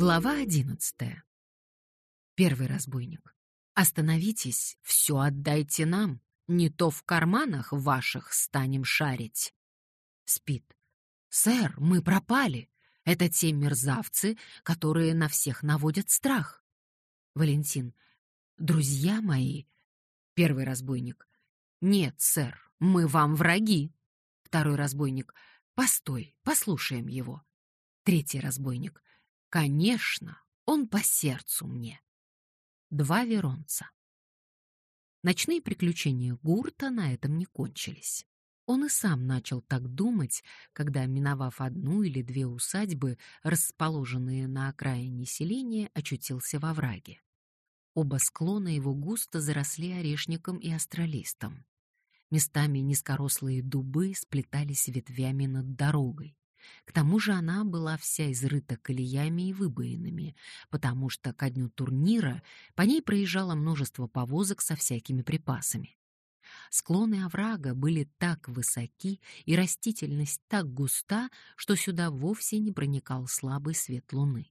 Глава одиннадцатая. Первый разбойник. Остановитесь, все отдайте нам, не то в карманах ваших станем шарить. Спит. Сэр, мы пропали. Это те мерзавцы, которые на всех наводят страх. Валентин. Друзья мои. Первый разбойник. Нет, сэр, мы вам враги. Второй разбойник. Постой, послушаем его. Третий разбойник. Конечно, он по сердцу мне. Два веронца. Ночные приключения Гурта на этом не кончились. Он и сам начал так думать, когда, миновав одну или две усадьбы, расположенные на окраине селения, очутился во враге. Оба склона его густо заросли орешником и астролистом. Местами низкорослые дубы сплетались ветвями над дорогой. К тому же она была вся изрыта колеями и выбоинами, потому что ко дню турнира по ней проезжало множество повозок со всякими припасами. Склоны оврага были так высоки и растительность так густа, что сюда вовсе не проникал слабый свет луны.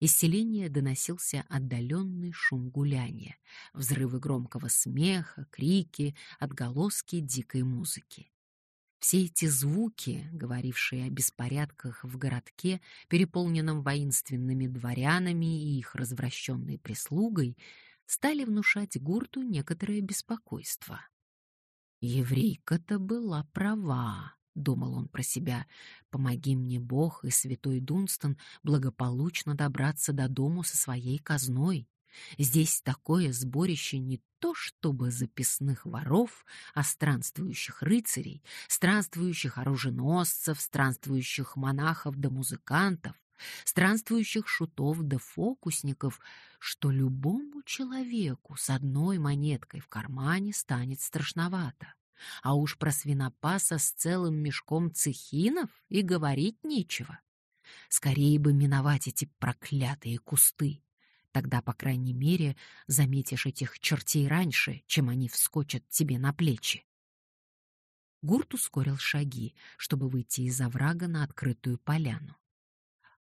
Из селения доносился отдаленный шум гуляния, взрывы громкого смеха, крики, отголоски дикой музыки. Все эти звуки, говорившие о беспорядках в городке, переполненном воинственными дворянами и их развращенной прислугой, стали внушать Гурту некоторое беспокойство. Еврейка-то была права, думал он про себя. Помоги мне Бог и святой Дунстон благополучно добраться до дому со своей казной. Здесь такое сборище не то чтобы записных воров, а странствующих рыцарей, странствующих оруженосцев, странствующих монахов да музыкантов, странствующих шутов да фокусников, что любому человеку с одной монеткой в кармане станет страшновато. А уж про свинопаса с целым мешком цехинов и говорить нечего. Скорее бы миновать эти проклятые кусты. Тогда, по крайней мере, заметишь этих чертей раньше, чем они вскочат тебе на плечи. Гурт ускорил шаги, чтобы выйти из оврага на открытую поляну.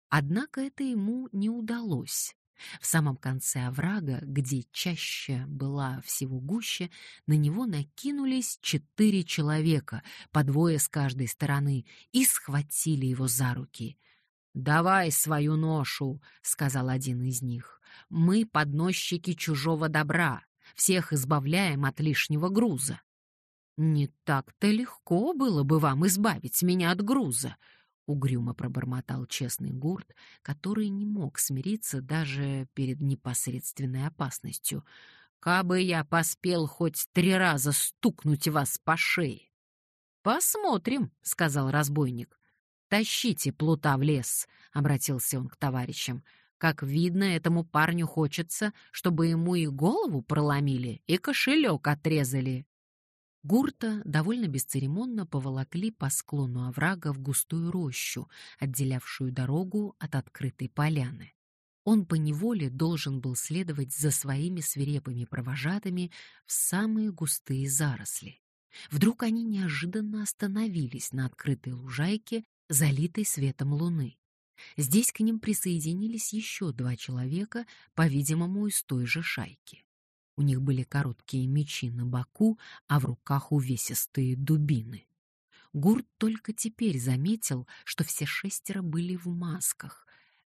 Однако это ему не удалось. В самом конце оврага, где чаще была всего гуще, на него накинулись четыре человека, по двое с каждой стороны, и схватили его за руки. «Давай свою ношу», — сказал один из них. «Мы подносчики чужого добра, всех избавляем от лишнего груза». «Не так-то легко было бы вам избавить меня от груза», — угрюмо пробормотал честный гурт, который не мог смириться даже перед непосредственной опасностью. «Кабы я поспел хоть три раза стукнуть вас по шее». «Посмотрим», — сказал разбойник. «Тащите плута в лес», — обратился он к товарищам. «Как видно, этому парню хочется, чтобы ему и голову проломили, и кошелек отрезали». Гурта довольно бесцеремонно поволокли по склону оврага в густую рощу, отделявшую дорогу от открытой поляны. Он поневоле должен был следовать за своими свирепыми провожатыми в самые густые заросли. Вдруг они неожиданно остановились на открытой лужайке залитой светом луны. Здесь к ним присоединились еще два человека, по-видимому, из той же шайки. У них были короткие мечи на боку, а в руках увесистые дубины. Гурт только теперь заметил, что все шестеро были в масках.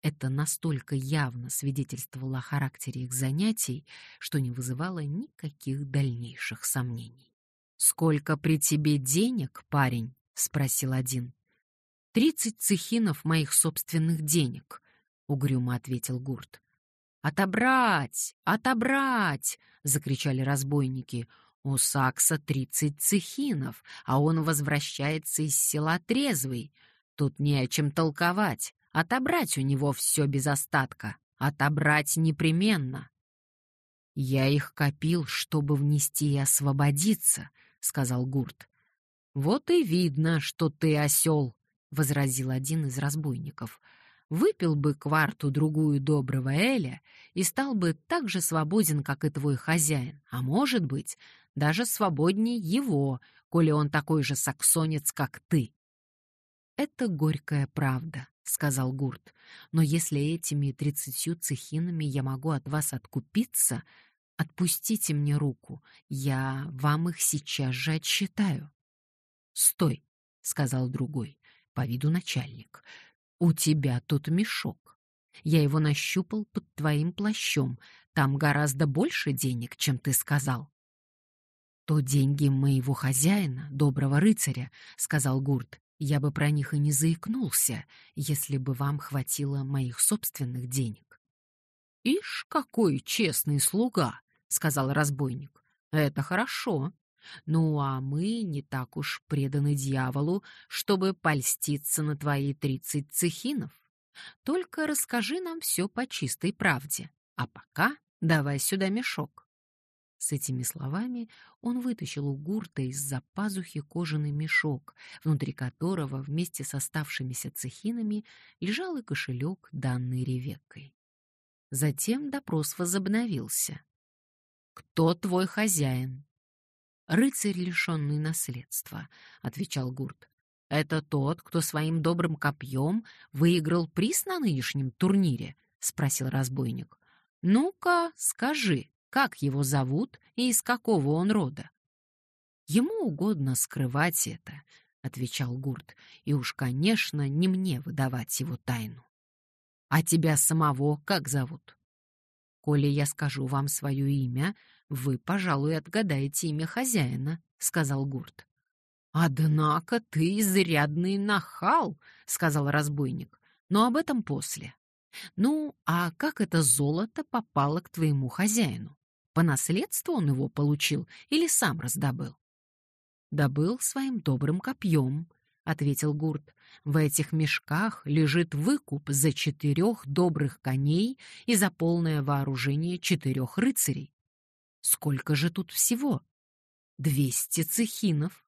Это настолько явно свидетельствовало о характере их занятий, что не вызывало никаких дальнейших сомнений. «Сколько при тебе денег, парень?» — спросил один. Тридцать цехинов моих собственных денег, угрюмо ответил Гурт. Отобрать, отобрать, закричали разбойники. У Сакса тридцать цехинов, а он возвращается из села трезвый. Тут не о чем толковать. Отобрать у него все без остатка. Отобрать непременно. Я их копил, чтобы внести и освободиться, сказал Гурт. Вот и видно, что ты осел, — возразил один из разбойников. «Выпил бы кварту другую доброго Эля и стал бы так же свободен, как и твой хозяин, а может быть, даже свободнее его, коли он такой же саксонец, как ты». Это горькая правда, — сказал Гурт. «Но если этими тридцатью цехинами я могу от вас откупиться, отпустите мне руку, я вам их сейчас же отсчитаю». «Стой», — сказал другой, по виду начальник. «У тебя тут мешок. Я его нащупал под твоим плащом. Там гораздо больше денег, чем ты сказал». «То деньги моего хозяина, доброго рыцаря», — сказал Гурт. Я бы про них и не заикнулся, если бы вам хватило моих собственных денег. «Ишь, какой честный слуга!» — сказал разбойник. «Это хорошо. Ну, а мы не так уж преданы дьяволу, чтобы польститься на твои тридцать цехинов. Только расскажи нам все по чистой правде. А пока давай сюда мешок». С этими словами он вытащил у гурта из-за пазухи кожаный мешок, внутри которого вместе с оставшимися цехинами лежал и кошелек, данный Ревеккой. Затем допрос возобновился. «Кто твой хозяин?» «Рыцарь, лишенный наследства», — отвечал Гурт. «Это тот, кто своим добрым копьем выиграл приз на нынешнем турнире?» — спросил разбойник. «Ну-ка, скажи, как его зовут и из какого он рода. Ему угодно скрывать это, отвечал Гурт, и уж, конечно, не мне выдавать его тайну. А тебя самого как зовут? Коли я скажу вам свое имя, вы, пожалуй, отгадаете имя хозяина, сказал Гурт. Однако ты изрядный нахал, сказал разбойник. Но об этом после. Ну, а как это золото попало к твоему хозяину? По наследству он его получил или сам раздобыл? Добыл своим добрым копьем, ответил Гурт. В этих мешках лежит выкуп за четырех добрых коней и за полное вооружение четырех рыцарей. Сколько же тут всего? Двести цехинов.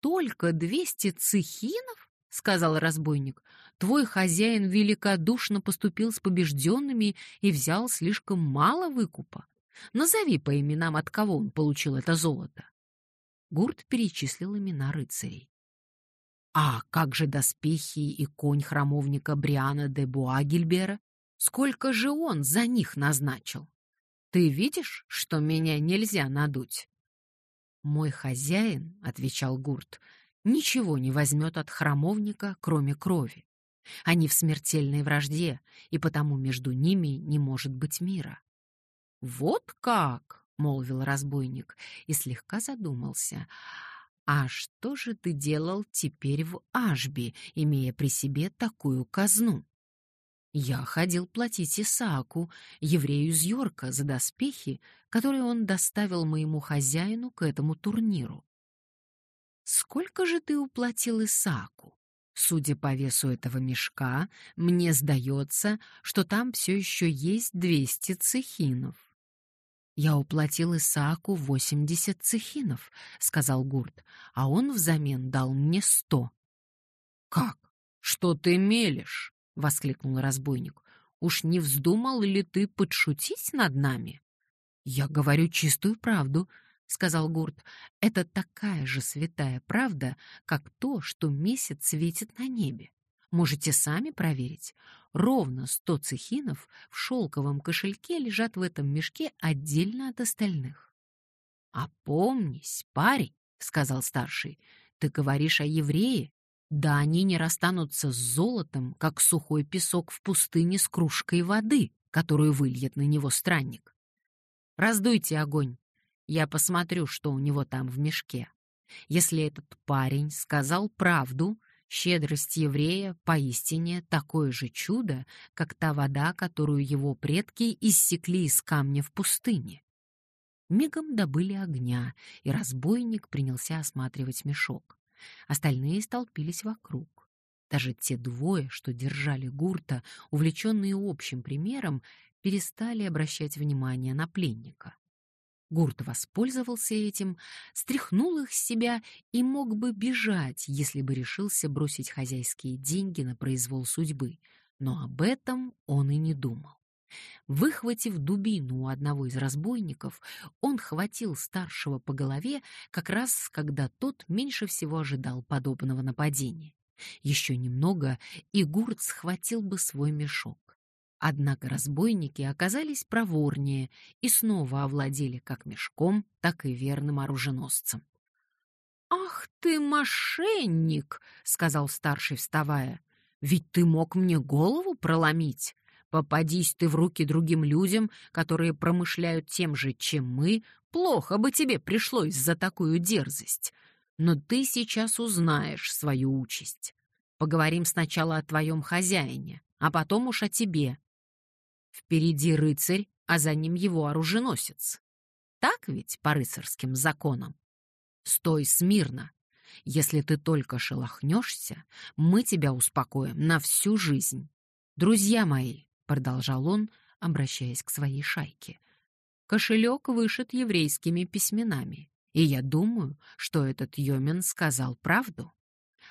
Только двести цехинов? сказал разбойник. Твой хозяин великодушно поступил с побежденными и взял слишком мало выкупа. Назови по именам, от кого он получил это золото. Гурт перечислил имена рыцарей. А как же доспехи и конь храмовника Бриана де Буагельбера? Сколько же он за них назначил? Ты видишь, что меня нельзя надуть? Мой хозяин, отвечал Гурт, ничего не возьмет от храмовника, кроме крови. Они в смертельной вражде, и потому между ними не может быть мира. «Вот как!» — молвил разбойник и слегка задумался. «А что же ты делал теперь в Ашби, имея при себе такую казну?» Я ходил платить Исааку, еврею из Йорка, за доспехи, которые он доставил моему хозяину к этому турниру. Сколько же ты уплатил Исааку? Судя по весу этого мешка, мне сдается, что там все еще есть двести цехинов. «Я уплатил Исааку восемьдесят цехинов», — сказал Гурт, «а он взамен дал мне сто». «Как? Что ты мелешь?» — воскликнул разбойник. «Уж не вздумал ли ты подшутить над нами?» «Я говорю чистую правду», — сказал Гурт. «Это такая же святая правда, как то, что месяц светит на небе. Можете сами проверить. Ровно сто цехинов в шелковом кошельке лежат в этом мешке отдельно от остальных. «Опомнись, парень», — сказал старший, — «ты говоришь о еврее? Да они не расстанутся с золотом, как сухой песок в пустыне с кружкой воды, которую выльет на него странник. Раздуйте огонь, я посмотрю, что у него там в мешке. Если этот парень сказал правду, Щедрость еврея поистине такое же чудо, как та вода, которую его предки иссекли из камня в пустыне. Мигом добыли огня, и разбойник принялся осматривать мешок. Остальные столпились вокруг. Даже те двое, что держали гурта, увлеченные общим примером, перестали обращать внимание на пленника. Гурт воспользовался этим, стряхнул их с себя и мог бы бежать, если бы решился бросить хозяйские деньги на произвол судьбы, но об этом он и не думал. Выхватив дубину у одного из разбойников, он хватил старшего по голове как раз, когда тот меньше всего ожидал подобного нападения. Еще немного, и Гурт схватил бы свой мешок. Однако разбойники оказались проворнее и снова овладели как мешком, так и верным оруженосцем. «Ах ты, мошенник!» — сказал старший, вставая. «Ведь ты мог мне голову проломить. Попадись ты в руки другим людям, которые промышляют тем же, чем мы, плохо бы тебе пришлось за такую дерзость. Но ты сейчас узнаешь свою участь. Поговорим сначала о твоем хозяине, а потом уж о тебе. Впереди рыцарь, а за ним его оруженосец. Так ведь по рыцарским законам? Стой смирно. Если ты только шелохнешься, мы тебя успокоим на всю жизнь. Друзья мои, — продолжал он, обращаясь к своей шайке, — кошелек вышит еврейскими письменами, и я думаю, что этот Йомен сказал правду.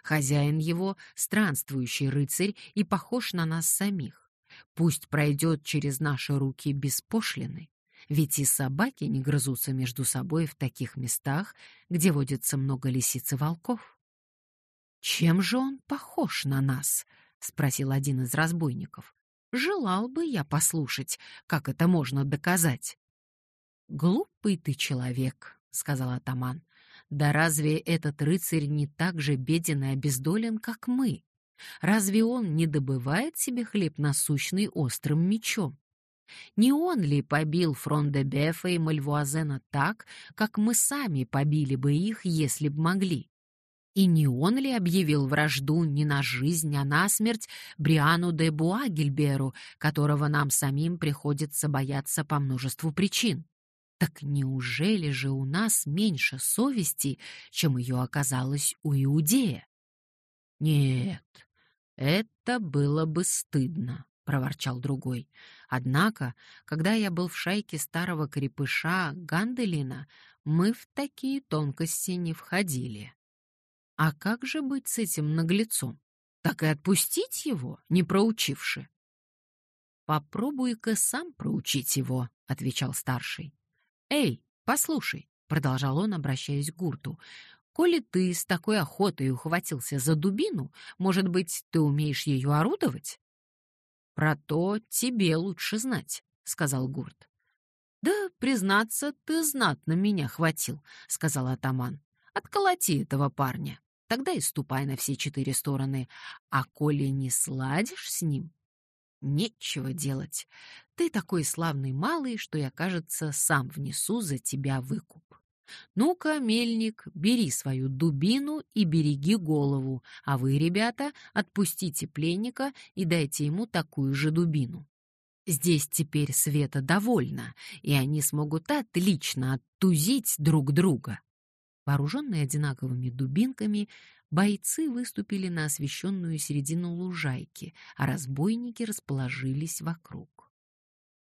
Хозяин его — странствующий рыцарь и похож на нас самих. Пусть пройдет через наши руки без пошлины, ведь и собаки не грызутся между собой в таких местах, где водится много лисиц и волков. «Чем же он похож на нас?» — спросил один из разбойников. «Желал бы я послушать, как это можно доказать». «Глупый ты человек», — сказал атаман. «Да разве этот рыцарь не так же беден и обездолен, как мы? Разве он не добывает себе хлеб насущный острым мечом? Не он ли побил Фрон-де-Бефа и Мальвуазена так, как мы сами побили бы их, если б могли? И не он ли объявил вражду не на жизнь, а на смерть Бриану де Буагельберу, которого нам самим приходится бояться по множеству причин? Так неужели же у нас меньше совести, чем ее оказалось у Иудея? Нет, это было бы стыдно, проворчал другой. Однако, когда я был в шайке старого крепыша Ганделина, мы в такие тонкости не входили. А как же быть с этим наглецом? Так и отпустить его, не проучивши? Попробуй-ка сам проучить его, отвечал старший. Эй, послушай, продолжал он, обращаясь к Гурту. Коли ты с такой охотой ухватился за дубину, может быть, ты умеешь ее орудовать? Про то тебе лучше знать, сказал Гурт. Да, признаться, ты знатно меня хватил, сказал атаман. Отколоти этого парня, тогда и ступай на все четыре стороны. А коли не сладишь с ним, нечего делать. Ты такой славный малый, что я, кажется, сам внесу за тебя выкуп. Ну-ка, мельник, бери свою дубину и береги голову, а вы, ребята, отпустите пленника и дайте ему такую же дубину. Здесь теперь Света довольна, и они смогут отлично оттузить друг друга. Вооруженные одинаковыми дубинками, бойцы выступили на освещенную середину лужайки, а разбойники расположились вокруг.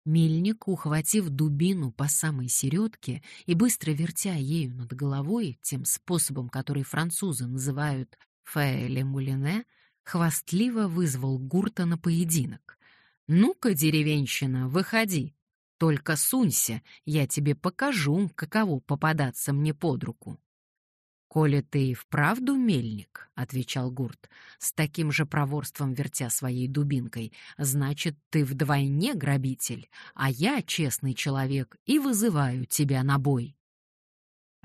Мельник, ухватив дубину по самой середке и быстро вертя ею над головой, тем способом, который французы называют «фэ мулине», хвастливо вызвал Гурта на поединок. «Ну-ка, деревенщина, выходи! Только сунься, я тебе покажу, каково попадаться мне под руку». «Коли ты и вправду мельник», — отвечал Гурт, с таким же проворством вертя своей дубинкой, «значит, ты вдвойне грабитель, а я честный человек и вызываю тебя на бой».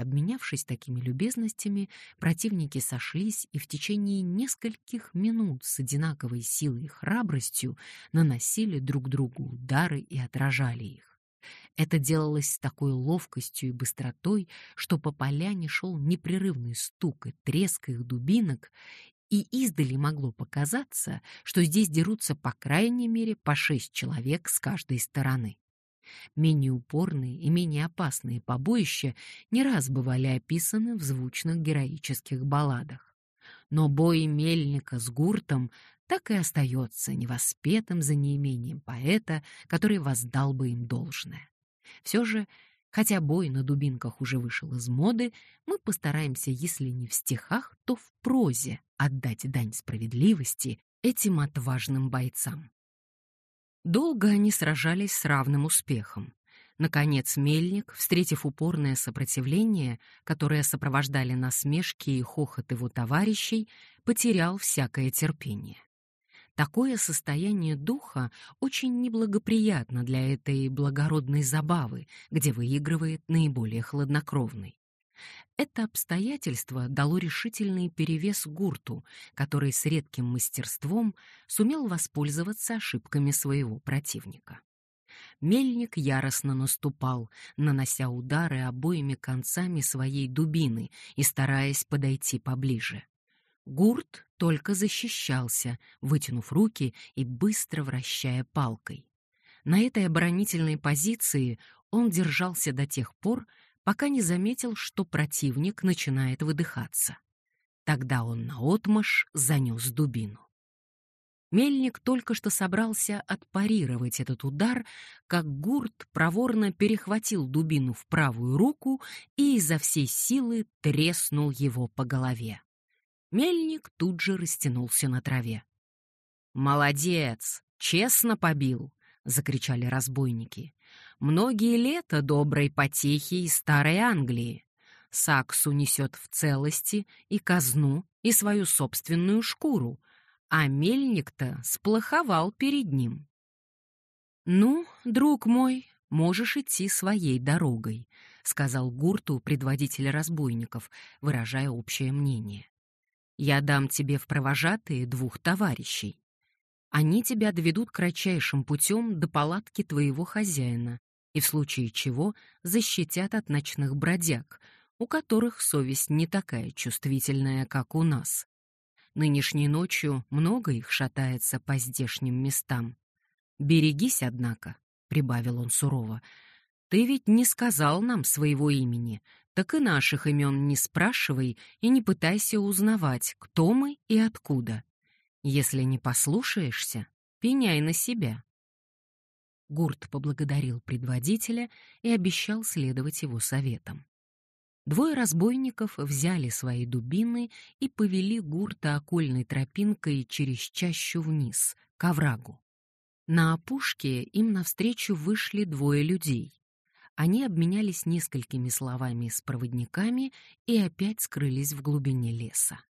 Обменявшись такими любезностями, противники сошлись и в течение нескольких минут с одинаковой силой и храбростью наносили друг другу удары и отражали их. Это делалось с такой ловкостью и быстротой, что по поляне шел непрерывный стук и треск их дубинок, и издали могло показаться, что здесь дерутся по крайней мере по шесть человек с каждой стороны. Менее упорные и менее опасные побоища не раз бывали описаны в звучных героических балладах. Но бой мельника с гуртом так и остается невоспетым за неимением поэта, который воздал бы им должное. Все же, хотя бой на дубинках уже вышел из моды, мы постараемся, если не в стихах, то в прозе отдать дань справедливости этим отважным бойцам. Долго они сражались с равным успехом. Наконец мельник, встретив упорное сопротивление, которое сопровождали насмешки и хохот его товарищей, потерял всякое терпение. Такое состояние духа очень неблагоприятно для этой благородной забавы, где выигрывает наиболее хладнокровный. Это обстоятельство дало решительный перевес гурту, который с редким мастерством сумел воспользоваться ошибками своего противника. Мельник яростно наступал, нанося удары обоими концами своей дубины и стараясь подойти поближе. Гурт только защищался, вытянув руки и быстро вращая палкой. На этой оборонительной позиции он держался до тех пор, пока не заметил, что противник начинает выдыхаться. Тогда он наотмашь занес дубину. Мельник только что собрался отпарировать этот удар, как гурт проворно перехватил дубину в правую руку и изо всей силы треснул его по голове. Мельник тут же растянулся на траве. «Молодец! Честно побил!» — закричали разбойники. «Многие лета доброй потехи из Старой Англии. Саксу несет в целости и казну, и свою собственную шкуру, а мельник-то сплоховал перед ним. «Ну, друг мой, можешь идти своей дорогой», — сказал Гурту предводитель разбойников, выражая общее мнение. «Я дам тебе в провожатые двух товарищей. Они тебя доведут кратчайшим путем до палатки твоего хозяина и в случае чего защитят от ночных бродяг, у которых совесть не такая чувствительная, как у нас. Нынешней ночью много их шатается по здешним местам. Берегись, однако, прибавил он сурово. Ты ведь не сказал нам своего имени, так и наших имен не спрашивай и не пытайся узнавать, кто мы и откуда. Если не послушаешься, пеняй на себя. Гурт поблагодарил предводителя и обещал следовать его советам. Двое разбойников взяли свои дубины и повели гурта окольной тропинкой через чащу вниз, к оврагу. На опушке им навстречу вышли двое людей. Они обменялись несколькими словами с проводниками и опять скрылись в глубине леса.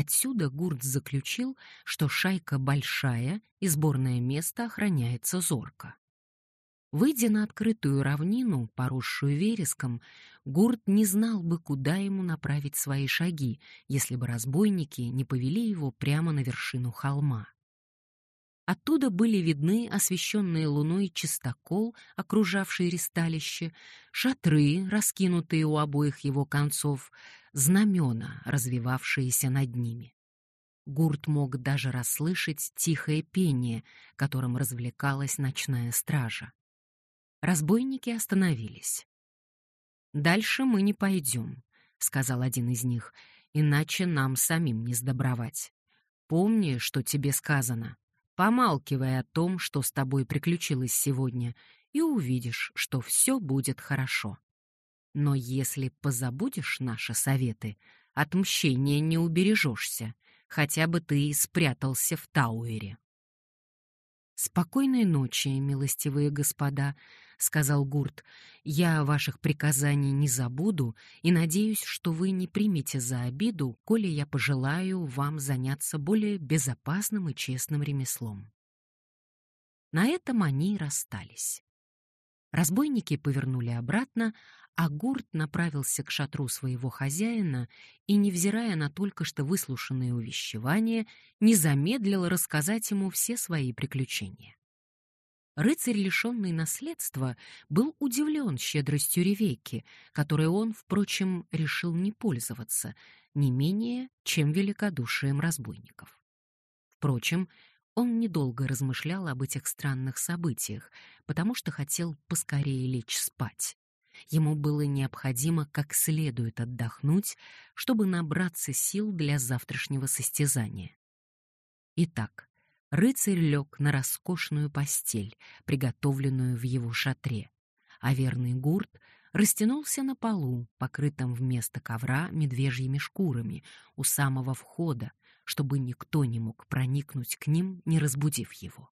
Отсюда Гурт заключил, что шайка большая и сборное место охраняется зорко. Выйдя на открытую равнину, поросшую вереском, Гурт не знал бы, куда ему направить свои шаги, если бы разбойники не повели его прямо на вершину холма. Оттуда были видны освещенные луной чистокол, окружавший ристалище, шатры, раскинутые у обоих его концов, знамена, развивавшиеся над ними. Гурт мог даже расслышать тихое пение, которым развлекалась ночная стража. Разбойники остановились. «Дальше мы не пойдем», — сказал один из них, «иначе нам самим не сдобровать. Помни, что тебе сказано. Помалкивай о том, что с тобой приключилось сегодня, и увидишь, что все будет хорошо. Но если позабудешь наши советы, от мщения не убережешься, хотя бы ты и спрятался в Тауэре. «Спокойной ночи, милостивые господа», — сказал Гурт. «Я ваших приказаний не забуду и надеюсь, что вы не примете за обиду, коли я пожелаю вам заняться более безопасным и честным ремеслом». На этом они расстались. Разбойники повернули обратно, а Гурт направился к шатру своего хозяина и, невзирая на только что выслушанные увещевания, не замедлил рассказать ему все свои приключения. Рыцарь, лишенный наследства, был удивлен щедростью Ревекки, которой он, впрочем, решил не пользоваться, не менее, чем великодушием разбойников. Впрочем, он недолго размышлял об этих странных событиях, потому что хотел поскорее лечь спать. Ему было необходимо как следует отдохнуть, чтобы набраться сил для завтрашнего состязания. Итак, рыцарь лег на роскошную постель, приготовленную в его шатре, а верный гурт растянулся на полу, покрытом вместо ковра медвежьими шкурами, у самого входа, чтобы никто не мог проникнуть к ним, не разбудив его.